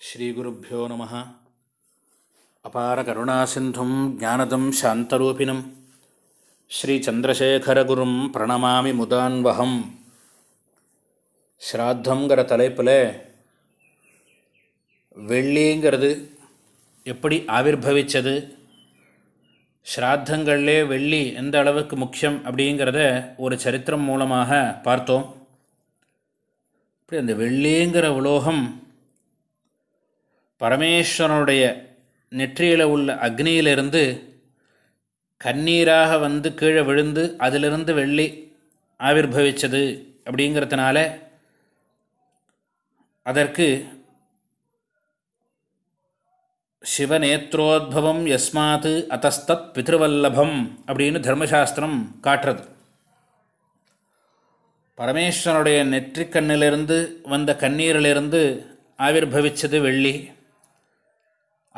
ஸ்ரீகுருப்போ நம. அபார கருணாசிந்தும் ஜானதம் சாந்தரூபிணம். ஸ்ரீச்சந்திரசேகரகுரும் பிரணமாமி முதான்வகம் ஸ்ராத்தங்கிற தலைப்பில் வெள்ளிங்கிறது எப்படி ஆவிர்வவிச்சது ஸ்ராத்தங்கள்லே வெள்ளி எந்த அளவுக்கு முக்கியம் அப்படிங்கிறத ஒரு சரித்திரம் மூலமாக பார்த்தோம். இப்படி அந்த வெள்ளிங்கிற உலோகம் பரமேஸ்வரனுடைய நெற்றியில் உள்ள அக்னியிலிருந்து கண்ணீராக வந்து கீழே விழுந்து அதிலிருந்து வெள்ளி ஆவிர்வவிச்சது அப்படிங்கிறதுனால அதற்கு சிவநேத்ரோத்பவம் யஸ்மாத் அத்தஸ்தத் பித்ருவல்லபம் அப்படின்னு தர்மசாஸ்திரம் காட்டுறது. பரமேஸ்வரனுடைய நெற்றிக்கண்ணிலிருந்து வந்த கண்ணீரிலிருந்து ஆவிர்வவிச்சது வெள்ளி.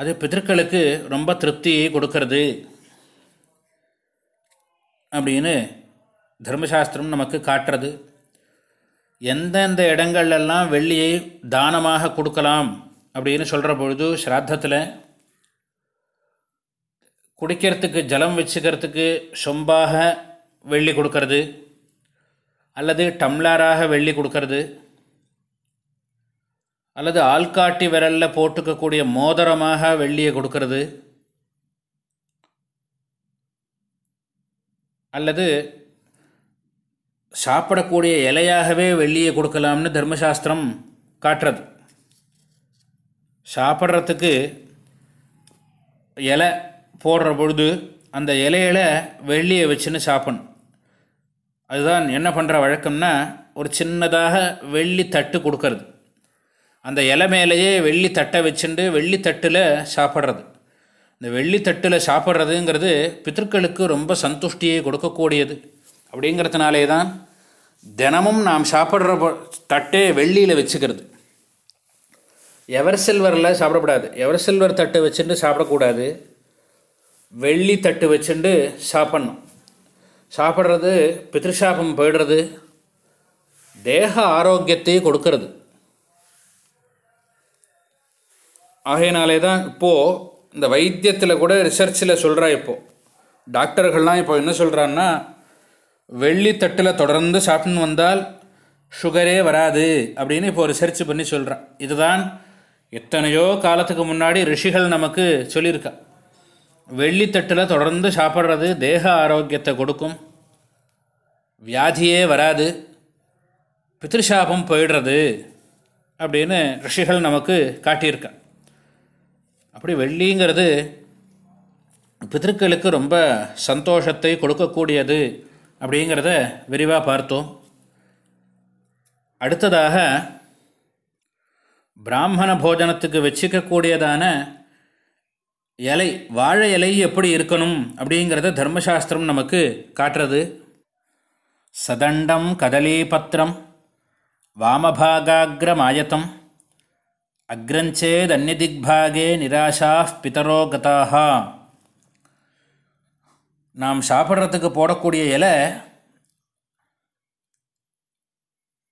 அது பிதர்களுக்கு ரொம்ப திருப்தியை கொடுக்கறது. அப்படின்னு தர்மசாஸ்திரம் நமக்கு காட்டுறது. எந்தெந்த இடங்கள்லாம் வெள்ளியை தானமாக கொடுக்கலாம் அப்படின்னு சொல்கிற பொழுது ஸ்ராத்தத்தில் குடிக்கிறதுக்கு ஜலம் வச்சுக்கிறதுக்கு சொம்பாக வெள்ளி கொடுக்கறது. அல்லது டம்ளராக வெள்ளி கொடுக்கறது. அல்லது ஆள்காட்டி விரலில் போட்டுக்கக்கூடிய மோதிரமாக வெள்ளியை கொடுக்கறது. அல்லது சாப்பிடக்கூடிய இலையாகவே வெள்ளியை கொடுக்கலாம்னு தர்மசாஸ்திரம் காட்டுறது. சாப்பிட்றதுக்கு இலை போடுற பொழுது அந்த இலையில் வெள்ளியை வச்சுன்னு சாப்பிடணும். அதுதான் என்ன பண்ணுற வழக்கம்னா ஒரு சின்னதாக வெள்ளி தட்டு கொடுக்கறது. அந்த இலை மேலேயே வெள்ளி தட்டை வச்சுட்டு வெள்ளித்தட்டில் சாப்பிட்றது. இந்த வெள்ளித்தட்டில் சாப்பிட்றதுங்கிறது பித்தர்களுக்கு ரொம்ப சந்துஷ்டியை கொடுக்கக்கூடியது. அப்படிங்கிறதுனாலே தான் தினமும் நாம் சாப்பிட்ற தட்டே வெள்ளியில் வச்சுக்கிறது. எவர் சில்வரில் சாப்பிடக்கூடாது. எவர் சில்வர் தட்டு வச்சுட்டு சாப்பிடக்கூடாது. வெள்ளி தட்டு வச்சுட்டு சாப்பிட்ணும். சாப்பிட்றது பித்ருஷாபம் போயிடுறது தேக ஆரோக்கியத்தை கொடுக்கறது. ஆகையினாலே தான் இப்போது இந்த வைத்தியத்தில் கூட ரிசர்ச்சில் சொல்கிறா இப்போது டாக்டர்கள்லாம் இப்போ என்ன சொல்கிறான்னா வெள்ளித்தட்டில் தொடர்ந்து சாப்பிட்டுன்னு வந்தால் சுகரே வராது அப்படின்னு இப்போ ரிசர்ச் பண்ணி சொல்கிறான் இதுதான் எத்தனையோ காலத்துக்கு முன்னாடி ரிஷிகள் நமக்கு சொல்லியிருக்கா. வெள்ளித்தட்டில் தொடர்ந்து சாப்பிட்றது தேக ஆரோக்கியத்தை கொடுக்கும். வியாதியே வராது. பித்ருஷாபம் போயிடுறது அப்படின்னு ரிஷிகள் நமக்கு காட்டியிருக்கா. அப்படி வெள்ளிங்கிறது பிதர்களுக்கு ரொம்ப சந்தோஷத்தை கொடுக்கக்கூடியது அப்படிங்கிறத விரிவாக பார்த்தோம். அடுத்ததாக பிராமண போஜனத்துக்கு வச்சுக்கக்கூடியதான இலை வாழை இலை எப்படி இருக்கணும் அப்படிங்கிறத தர்மசாஸ்திரம் நமக்கு காட்டுறது. சதண்டம் கதலீபத்திரம் வாமபாகாகிரமாயத்தம் அக்ரஞ்சேதன்யதிக்பாகே நிராஷா பிதரோ கதாக நாம் சாப்பிட்றதுக்கு போடக்கூடிய இலை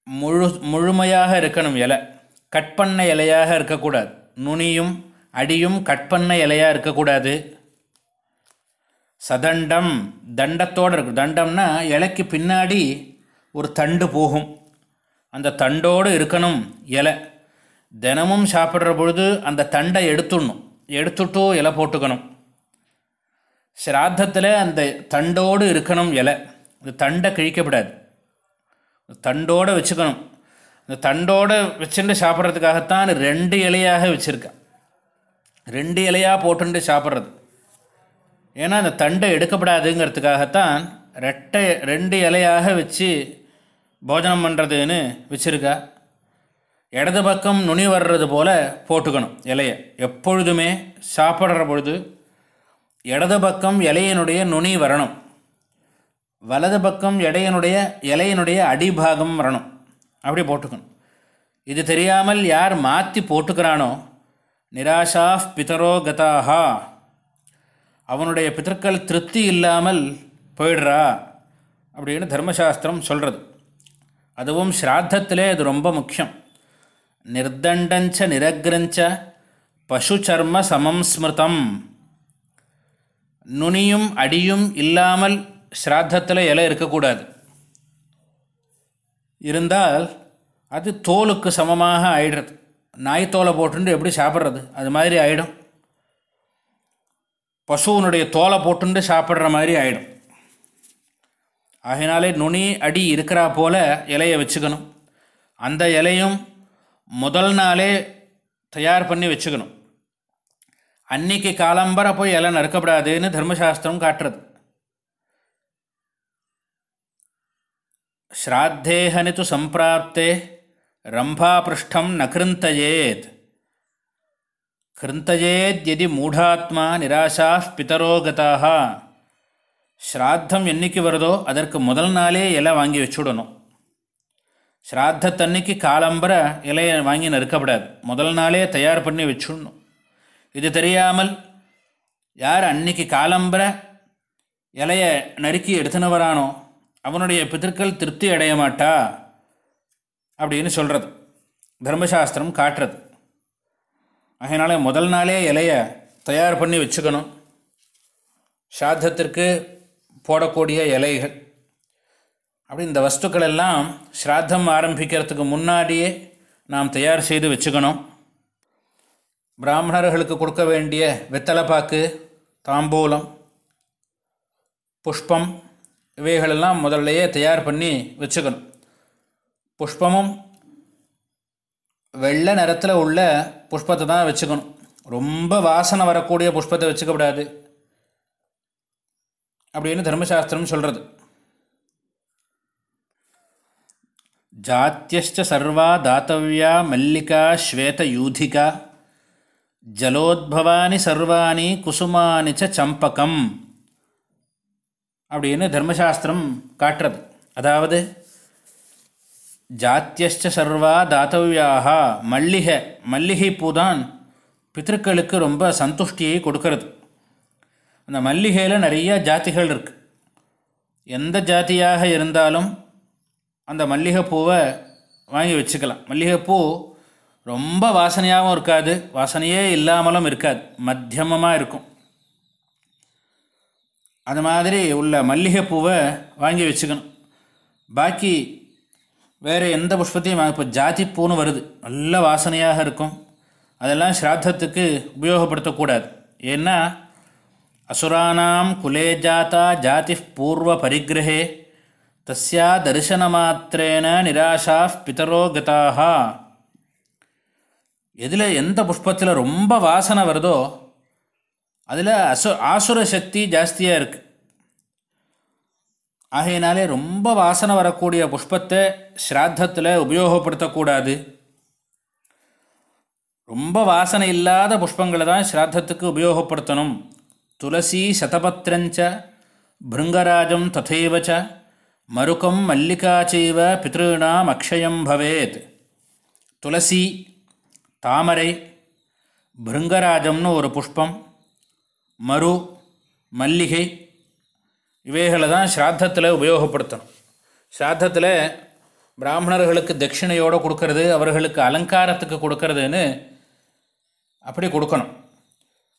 முழு முழுமையாக இருக்கணும் இலை. கட் பண்ண இலையாக இருக்கக்கூடாது. நுனியும் அடியும் கட் பண்ண இலையாக இருக்கக்கூடாது. சதண்டம் தண்டத்தோடு இருக்கும் தண்டம்னா இலைக்கு பின்னாடி ஒரு தண்டு போகும். அந்த தண்டோடு இருக்கணும் இலை. தினமும் சாப்பிட்ற பொழுது அந்த தண்டை எடுத்துடணும். எடுத்துட்டோ இலை போட்டுக்கணும். ஸ்ராத்தத்தில் அந்த தண்டோடு இருக்கணும் இலை. இந்த தண்டை கிழிக்கப்படாது. தண்டோடு வச்சுக்கணும். இந்த தண்டோடு வச்சுட்டு சாப்பிட்றதுக்காகத்தான் ரெண்டு இலையாக வச்சுருக்கேன். ரெண்டு இலையாக போட்டுட்டு சாப்பிட்றது. ஏன்னா அந்த தண்டை எடுக்கப்படாதுங்கிறதுக்காகத்தான் ரெட்டை ரெண்டு இலையாக வச்சு போஜனம் பண்ணுறதுன்னு வச்சுருக்கா. இடது பக்கம் நுனி வர்றது போல் போட்டுக்கணும் இலையை. எப்பொழுதுமே சாப்பிட்ற பொழுது இடது பக்கம் இலையினுடைய நுனி வரணும். வலது பக்கம் இடையனுடைய இலையினுடைய அடிபாகம் வரணும். அப்படி போட்டுக்கணும். இது தெரியாமல் யார் மாற்றி போட்டுக்கிறானோ நிராஷா பிதரோ கதாகா அவனுடைய பித்தர்கள் திருப்தி இல்லாமல் போயிடுறா அப்படின்னு தர்மசாஸ்திரம் சொல்கிறது அதுவும் ஸ்ராத்தத்திலே அது ரொம்ப முக்கியம். நிர்தண்டஞ்ச நிரக்ரஞ்ச பசுச்சர்ம சமம் ஸ்மிருதம் நுனியும் அடியும் இல்லாமல் ஸ்ராத்தத்தில் இலை இருக்கக்கூடாது. இருந்தால் அது தோலுக்கு சமமாக ஆயிடுறது. நாய் தோலை போட்டுண்டு எப்படி சாப்பிட்றது? அது மாதிரி ஆகிடும் பசுவனுடைய தோலை போட்டுண்டு சாப்பிட்ற மாதிரி ஆகிடும் ஆகினாலே நுனி அடி இருக்கிறா போல் இலையை வச்சுக்கணும். அந்த இலையும் முதல் நாளே தயார் பண்ணி வச்சுக்கணும். அன்னைக்கு காலம்பரை போய் இலை நறுக்கப்படாதுன்னு தர்மசாஸ்திரம் காட்டுறது. ஸ்ராத்தேஹனி து சம்பிராப்தே ரம்பாபிருஷ்டம் ந கிருந்தயேத் எதி மூடாத்மா நிராசா பிதரோகதாக ஸ்ராத்தம் என்றைக்கு வருதோ அதற்கு முதல் நாளே இலை வாங்கி வச்சுடணும். ஸ்ராத்தத்தன்னைக்கு காலம்பர இலையை வாங்கி நறுக்கப்படாது. முதல் நாளே தயார் பண்ணி வச்சுடணும். இது தெரியாமல் யார் அன்னைக்கு காலம்பர இலையை நறுக்கி எடுத்துன்னு வரானோ அவனுடைய பிதற்கள் திருப்தி அடைய மாட்டா அப்படின்னு சொல்கிறது தர்மசாஸ்திரம் காட்டுறது. அதனால் முதல் நாளே இலையை தயார் பண்ணி வச்சுக்கணும். ஸ்ராத்தத்திற்கு போடக்கூடிய இலைகள் அப்படி இந்த வஸ்துக்கள் எல்லாம் ஸ்ராத்தம் ஆரம்பிக்கிறதுக்கு முன்னாடியே நாம் தயார் செய்து வச்சுக்கணும். பிராமணர்களுக்கு கொடுக்க வேண்டிய வெத்தலைப்பாக்கு தாம்பூலம் புஷ்பம் இவைகளெல்லாம் முதல்லையே தயார் பண்ணி வச்சுக்கணும். புஷ்பமும் வெள்ளை நிறத்தில் உள்ள புஷ்பத்தை தான் வச்சுக்கணும். ரொம்ப வாசனை வரக்கூடிய புஷ்பத்தை வச்சுக்கப்படாது அப்படின்னு தர்மசாஸ்திரம் சொல்கிறது ஜாத்தியச்ச சர்வா தாத்தவியா மல்லிகா ஸ்வேதயூதிகா ஜலோத்பவானி சர்வாணி குசுமானி ச சம்பகம் அப்படின்னு தர்மசாஸ்திரம் காட்டுறது. அதாவது ஜாத்தியச்ச சர்வா தாத்தவியாக மல்லிகை மல்லிகை பூ தான் பித்திருக்களுக்கு ரொம்ப சந்துஷ்டியை கொடுக்கறது. அந்த மல்லிகையில் நிறைய ஜாதிகள் இருக்குது எந்த ஜாதியாக இருந்தாலும் அந்த மல்லிகைப்பூவை வாங்கி வச்சுக்கலாம். மல்லிகைப்பூ ரொம்ப வாசனையாகவும் இருக்காது. வாசனையே இல்லாமலும் இருக்காது. மத்தியமமாக இருக்கும். அது மாதிரி உள்ள மல்லிகைப்பூவை வாங்கி வச்சுக்கணும். பாக்கி வேறு எந்த புஷ்பத்தையும் இப்போ ஜாதிப்பூன்னு வருது. நல்ல வாசனையாக இருக்கும். அதெல்லாம் ஸ்ராத்தத்துக்கு உபயோகப்படுத்தக்கூடாது. ஏன்னா அசுரானாம் குலே ஜாத்தா ஜாதி பூர்வ பரிகிரகே தஸ்யா தரிசனமாத்திரேன நிராஷா பிதரோ கதாக எதில் எந்த புஷ்பத்தில் ரொம்ப வாசனை வருதோ அதில் அசு ஆசுர சக்தி ஜாஸ்தியாக இருக்குது ஆகையினாலே ரொம்ப வாசனை வரக்கூடிய புஷ்பத்தை ஸ்ராத்தத்தில் உபயோகப்படுத்தக்கூடாது. ரொம்ப வாசனை இல்லாத புஷ்பங்களை தான் ஸ்ராத்தத்துக்கு உபயோகப்படுத்தணும். துளசி சதபத்திரஞ்ச பிருங்கராஜம் ததைவச்ச மருக்கம் மல்லிகாச்சைவ பித்ருணாம் அக்ஷயம் பவேத். துளசி தாமரை பிருங்கராஜம்னு ஒரு புஷ்பம் மரு மல்லிகை இவைகளை தான் ஸ்ராத்தத்தில் உபயோகப்படுத்தணும். ஸ்ராத்தத்தில் பிராமணர்களுக்கு தட்சிணையோடு கொடுக்கறது அவர்களுக்கு அலங்காரத்துக்கு கொடுக்கறதுன்னு அப்படி கொடுக்கணும்.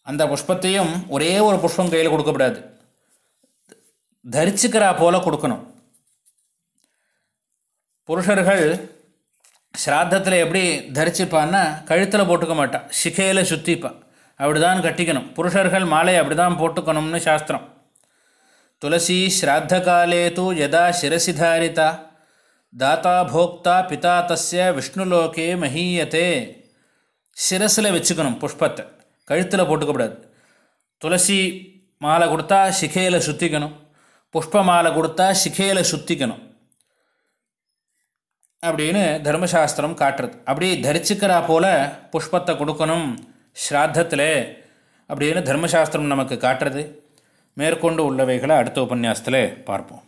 அந்த புஷ்பத்தையும் ஒரே ஒரு புஷ்பம் கையில் கொடுக்கக்கூடாது. தரிச்சுக்கிறா போல் கொடுக்கணும். புருஷர்கள் ஸ்ராத்தத்தில் எப்படி தரிச்சுப்பான்னா கழுத்தில் போட்டுக்க மாட்டான். சிகையில் சுற்றிப்பான் அப்படி தான் கட்டிக்கணும். புருஷர்கள் மாலை அப்படி தான் போட்டுக்கணும்னு சாஸ்திரம். துளசி ஸ்ராத்த காலே தூ யதா சிரசி தாரிதா தாத்தா போக்தா பிதா தஸ்ய விஷ்ணுலோகே மஹீயத்தே சிரஸில் வச்சுக்கணும் புஷ்பத்தை. கழுத்தில் போட்டுக்கப்படாது துளசி மாலை கொடுத்தா சிகையில் சுற்றிக்கணும் புஷ்ப மாலை கொடுத்தா சிகையில் சுற்றிக்கணும் அப்படின்னு தர்மசாஸ்திரம் காட்டுறது. அப்படி தரிச்சுக்கிறா போல் புஷ்பத்தை கொடுக்கணும் ஸ்ராத்தத்தில் அப்படின்னு தர்மசாஸ்திரம் நமக்கு காட்டுறது. மேற்கொண்டு உள்ளவைகளை அடுத்த உபன்யாசத்தில் பார்ப்போம்.